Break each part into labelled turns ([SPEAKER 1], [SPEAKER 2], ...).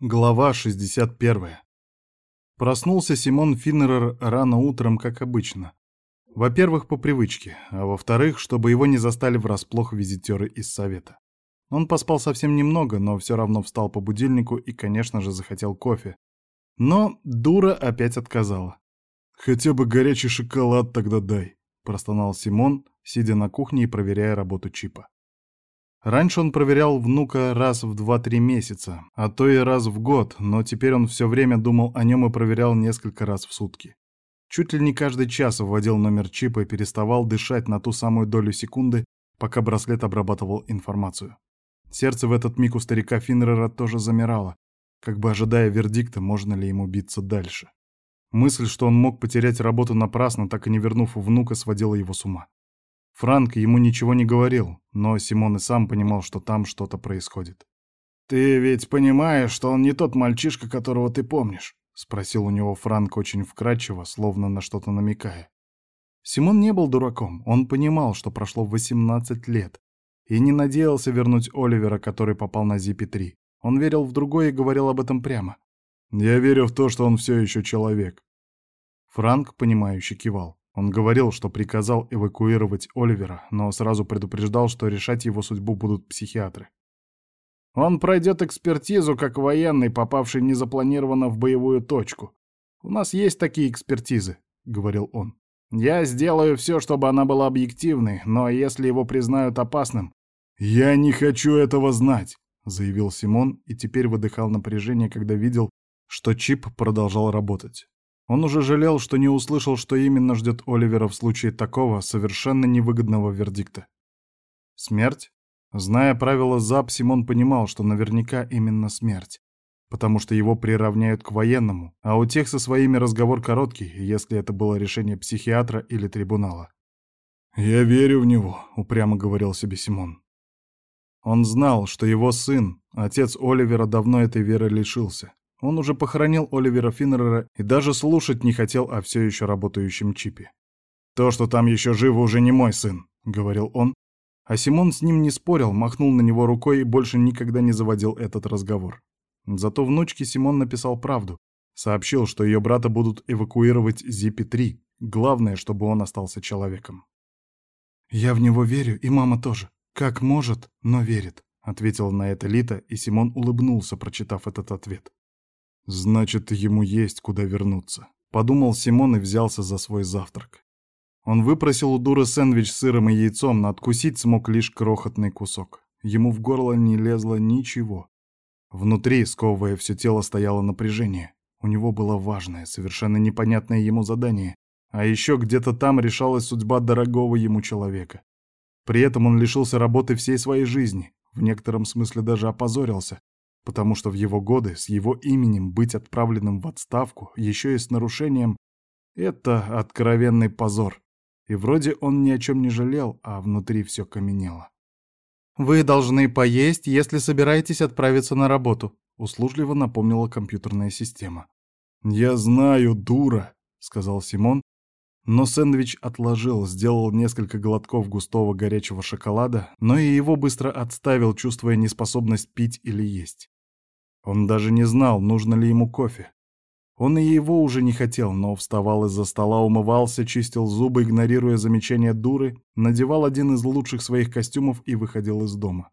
[SPEAKER 1] Глава 61. Проснулся Симон Финнерер рано утром, как обычно. Во-первых, по привычке, а во-вторых, чтобы его не застали врасплох визитеры из совета. Он поспал совсем немного, но все равно встал по будильнику и, конечно же, захотел кофе. Но дура опять отказала. «Хотя бы горячий шоколад тогда дай», — простонал Симон, сидя на кухне и проверяя работу чипа. Раньше он проверял внука раз в 2-3 месяца, а то и раз в год, но теперь он все время думал о нем и проверял несколько раз в сутки. Чуть ли не каждый час вводил номер чипа и переставал дышать на ту самую долю секунды, пока браслет обрабатывал информацию. Сердце в этот миг у старика Финнера тоже замирало, как бы ожидая вердикта, можно ли ему биться дальше. Мысль, что он мог потерять работу напрасно, так и не вернув внука, сводила его с ума. Франк ему ничего не говорил, но Симон и сам понимал, что там что-то происходит.
[SPEAKER 2] «Ты ведь понимаешь, что он не тот мальчишка, которого ты помнишь?» — спросил у него Франк очень вкрадчиво, словно на что-то намекая.
[SPEAKER 1] Симон не был дураком, он понимал, что прошло 18 лет, и не надеялся вернуть Оливера, который попал на Зипи-3. Он верил в другое и говорил об этом прямо.
[SPEAKER 2] «Я верю в то, что он все еще человек».
[SPEAKER 1] Франк, понимающе кивал. Он говорил, что приказал эвакуировать Оливера, но сразу предупреждал, что решать его судьбу будут психиатры.
[SPEAKER 2] «Он пройдет экспертизу, как военный, попавший незапланированно в боевую точку. У нас есть такие экспертизы», — говорил он. «Я сделаю все, чтобы она была объективной, но если его признают опасным...»
[SPEAKER 1] «Я не хочу этого знать», — заявил Симон и теперь выдыхал напряжение, когда видел, что чип продолжал работать. Он уже жалел, что не услышал, что именно ждет Оливера в случае такого совершенно невыгодного вердикта. Смерть? Зная правила ЗАП, Симон понимал, что наверняка именно смерть, потому что его приравняют к военному, а у тех со своими разговор короткий, если это было решение психиатра или трибунала.
[SPEAKER 2] «Я верю в него», — упрямо говорил себе Симон.
[SPEAKER 1] Он знал, что его сын, отец Оливера, давно этой веры лишился. Он уже похоронил Оливера Финнера и даже слушать не хотел о все еще работающем чипе. «То, что там еще живо, уже не мой сын», — говорил он. А Симон с ним не спорил, махнул на него рукой и больше никогда не заводил этот разговор. Зато внучке Симон написал правду. Сообщил, что ее брата будут эвакуировать Зипи-3. Главное, чтобы он остался человеком. «Я в него верю, и мама тоже. Как может, но верит», — ответила на это Лита, и Симон улыбнулся, прочитав этот ответ. Значит, ему есть куда вернуться. Подумал Симон и взялся за свой завтрак. Он выпросил у дуры сэндвич с сыром и яйцом, но откусить смог лишь крохотный кусок. Ему в горло не лезло ничего. Внутри, сковывая все тело, стояло напряжение. У него было важное, совершенно непонятное ему задание. А еще где-то там решалась судьба дорогого ему человека. При этом он лишился работы всей своей жизни, в некотором смысле даже опозорился, потому что в его годы с его именем быть отправленным в отставку, еще и с нарушением, это откровенный позор. И вроде он ни о чем не жалел, а внутри все каменело. «Вы должны поесть, если собираетесь отправиться на работу», — услужливо напомнила компьютерная система.
[SPEAKER 2] «Я знаю, дура», — сказал Симон, но сэндвич отложил, сделал несколько глотков густого горячего шоколада, но и его быстро отставил, чувствуя неспособность пить или есть. Он даже не знал, нужно ли ему кофе. Он и его уже не хотел, но вставал из-за стола, умывался, чистил зубы, игнорируя замечания дуры, надевал один из лучших своих костюмов и выходил из дома.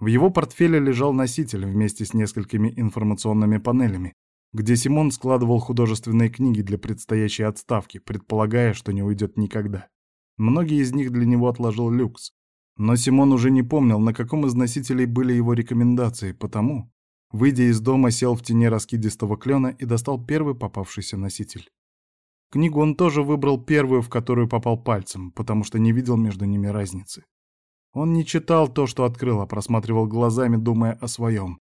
[SPEAKER 2] В его портфеле лежал носитель вместе с несколькими информационными панелями, где Симон складывал художественные книги для предстоящей отставки, предполагая, что не уйдет никогда. Многие из них для него отложил люкс. Но Симон уже не помнил, на каком из носителей были его рекомендации, потому, выйдя из дома, сел в тени раскидистого клена и достал первый попавшийся носитель. Книгу он тоже выбрал первую, в которую попал пальцем, потому что не видел между ними разницы. Он не читал то, что открыл, а просматривал глазами, думая о своем.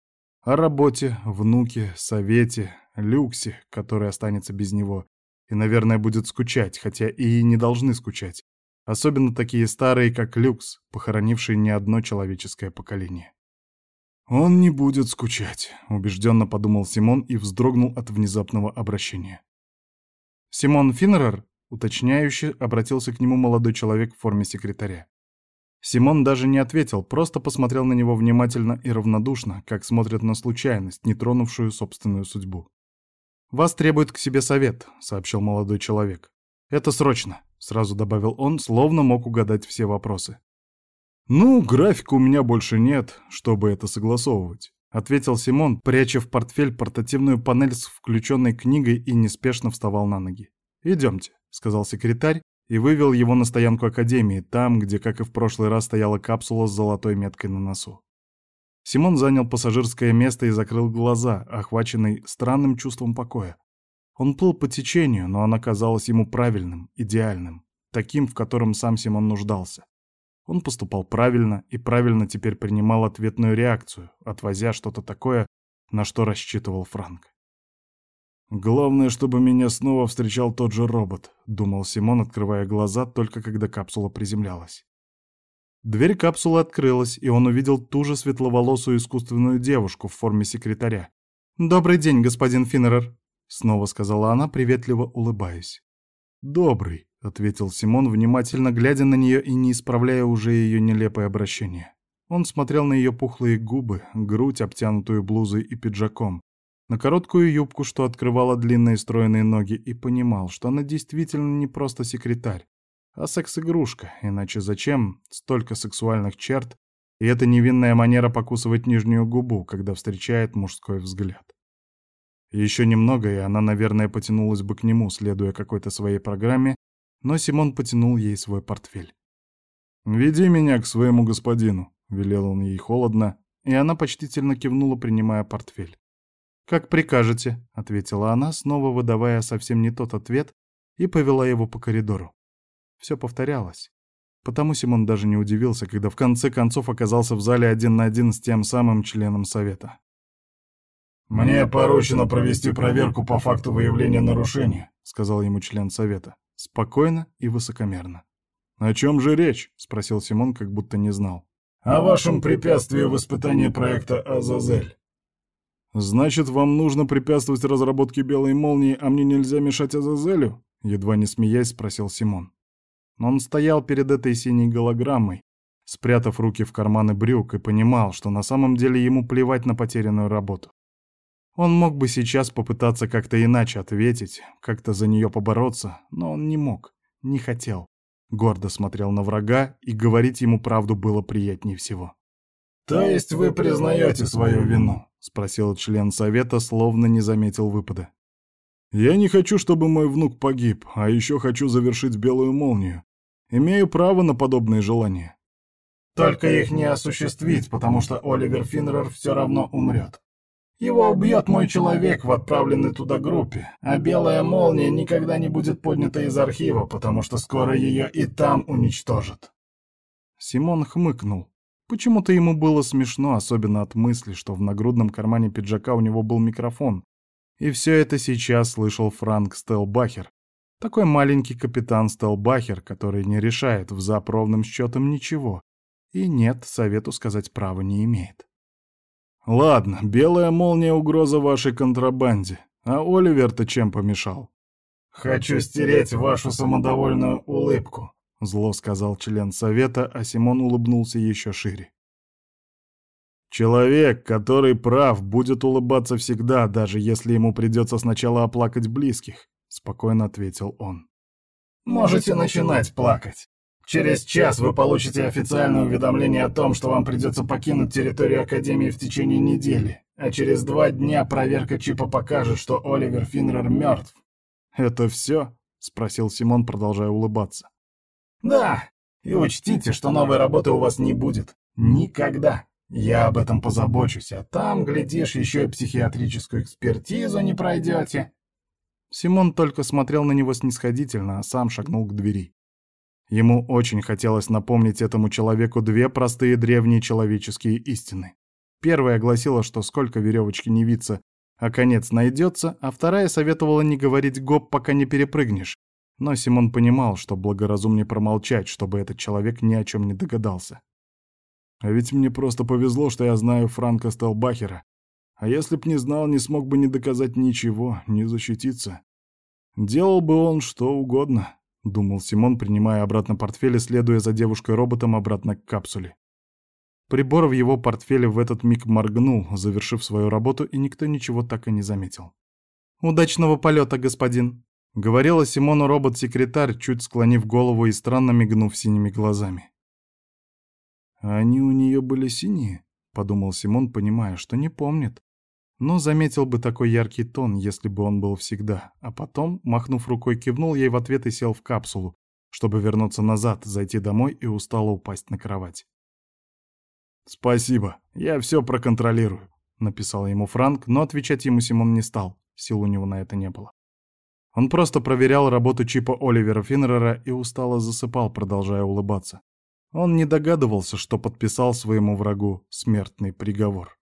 [SPEAKER 2] О работе, внуке, совете, люксе, который останется без него. И, наверное, будет скучать, хотя и не должны скучать. Особенно такие старые, как люкс, похоронившие не одно человеческое поколение. «Он не будет скучать», — убежденно подумал Симон и вздрогнул от внезапного обращения. «Симон Финнерер?» — уточняюще обратился к нему молодой человек в форме секретаря.
[SPEAKER 1] Симон даже не ответил, просто посмотрел на него внимательно и равнодушно, как смотрят на случайность, не тронувшую собственную судьбу. «Вас требует к себе совет», — сообщил молодой человек. «Это срочно», — сразу добавил он, словно мог угадать все вопросы.
[SPEAKER 2] «Ну, графика у меня больше нет, чтобы это согласовывать», — ответил Симон, пряча в портфель портативную панель с включенной книгой и неспешно вставал на ноги. «Идемте», — сказал секретарь и вывел его на стоянку Академии, там, где, как и в прошлый раз, стояла капсула с золотой меткой на носу. Симон занял пассажирское место и закрыл глаза, охваченный странным чувством покоя. Он плыл по течению, но оно казалось ему правильным, идеальным, таким, в котором сам Симон нуждался. Он поступал правильно и правильно теперь принимал ответную реакцию, отвозя что-то такое, на что рассчитывал Франк. «Главное, чтобы меня снова встречал тот же робот», — думал Симон, открывая глаза, только когда капсула приземлялась. Дверь капсулы открылась, и он увидел ту же светловолосую искусственную девушку в форме секретаря. «Добрый день, господин Финнерер», — снова сказала она, приветливо улыбаясь. «Добрый», — ответил Симон, внимательно глядя на нее и не исправляя уже ее нелепое обращение. Он смотрел на ее пухлые губы, грудь, обтянутую блузой и пиджаком, на короткую юбку, что открывала длинные стройные ноги, и понимал, что она действительно не просто секретарь, а секс-игрушка, иначе зачем столько сексуальных черт и эта невинная манера покусывать нижнюю губу, когда встречает мужской взгляд. Еще немного, и она, наверное, потянулась бы к нему, следуя какой-то своей программе, но Симон потянул ей свой портфель. «Веди меня к своему господину», — велел он ей холодно, и она почтительно кивнула, принимая портфель. «Как прикажете», — ответила она, снова выдавая совсем не тот ответ, и повела его по коридору. Все повторялось. Потому Симон даже не удивился, когда в конце концов оказался в зале один на один с тем самым членом совета.
[SPEAKER 3] «Мне поручено провести проверку по факту выявления нарушения», —
[SPEAKER 1] сказал ему член совета. Спокойно и высокомерно. «О чем же речь?» — спросил Симон, как будто не знал.
[SPEAKER 3] «О вашем препятствии в испытании проекта «Азазель».
[SPEAKER 2] «Значит, вам нужно препятствовать разработке белой молнии, а мне нельзя мешать Азазелю?» Едва не смеясь, спросил Симон.
[SPEAKER 1] Но он стоял перед этой синей голограммой, спрятав руки в карманы брюк, и понимал, что на самом деле ему плевать на потерянную работу. Он мог бы сейчас попытаться как-то иначе ответить, как-то за нее побороться, но он не мог, не хотел. Гордо смотрел на врага, и говорить ему правду было приятнее всего.
[SPEAKER 3] «То есть вы признаете свою вину?»
[SPEAKER 1] — спросил член совета, словно не заметил выпада.
[SPEAKER 2] «Я не хочу, чтобы мой внук погиб, а еще хочу завершить белую молнию. Имею право на подобные желания».
[SPEAKER 3] «Только их не осуществить, потому что Оливер Финнерер все равно умрет. Его убьет мой человек в отправленной туда группе, а белая молния никогда не будет поднята из архива, потому что скоро ее и там уничтожат.
[SPEAKER 1] Симон хмыкнул. Почему-то ему было смешно, особенно от мысли, что в нагрудном кармане пиджака у него был микрофон. И все это сейчас слышал Франк Стелбахер. Такой маленький капитан Стелбахер, который не решает в ровным счетом ничего. И нет, совету сказать права не имеет.
[SPEAKER 2] Ладно, белая молния — угроза вашей контрабанде. А Оливер-то чем помешал?
[SPEAKER 3] Хочу стереть вашу самодовольную улыбку, —
[SPEAKER 1] зло сказал член совета, а Симон улыбнулся еще шире.
[SPEAKER 2] «Человек, который прав, будет улыбаться всегда, даже если ему придется сначала оплакать близких», — спокойно ответил он.
[SPEAKER 3] «Можете начинать плакать. Через час вы получите официальное уведомление о том, что вам придется покинуть территорию Академии в течение недели, а через два дня проверка чипа покажет, что Оливер Финнер мертв.
[SPEAKER 1] «Это все?» — спросил Симон, продолжая улыбаться.
[SPEAKER 3] «Да, и учтите, что новой работы у вас не будет. Никогда. Я об этом позабочусь, а там, глядишь, еще и психиатрическую экспертизу не пройдете».
[SPEAKER 1] Симон только смотрел на него снисходительно, а сам шагнул к двери. Ему очень хотелось напомнить этому человеку две простые древние человеческие истины. Первая гласила, что сколько веревочки не виться, а конец найдется, а вторая советовала не говорить «гоп», пока не перепрыгнешь. Но Симон понимал, что благоразумнее промолчать, чтобы этот человек ни о чем не догадался.
[SPEAKER 2] А ведь мне просто повезло, что я знаю Франка Стелбахера. А если б не знал, не смог бы ни доказать ничего, ни защититься. Делал бы он что угодно.
[SPEAKER 1] Думал Симон, принимая обратно портфель и следуя за девушкой-роботом обратно к капсуле. Прибор в его портфеле в этот миг моргнул, завершив свою работу, и никто ничего так и не заметил. «Удачного полета, господин!» — говорила Симону робот-секретарь, чуть склонив голову и странно мигнув синими глазами. «Они у нее были синие?» — подумал Симон, понимая, что не помнит. Но заметил бы такой яркий тон, если бы он был всегда, а потом, махнув рукой, кивнул ей в ответ и сел в капсулу, чтобы вернуться назад, зайти домой и устало упасть на кровать.
[SPEAKER 2] «Спасибо, я все проконтролирую», — написал ему Франк, но отвечать ему Симон не стал, сил у него на это не было. Он просто проверял работу чипа Оливера Финнера и устало засыпал, продолжая улыбаться. Он не догадывался, что подписал своему врагу смертный приговор.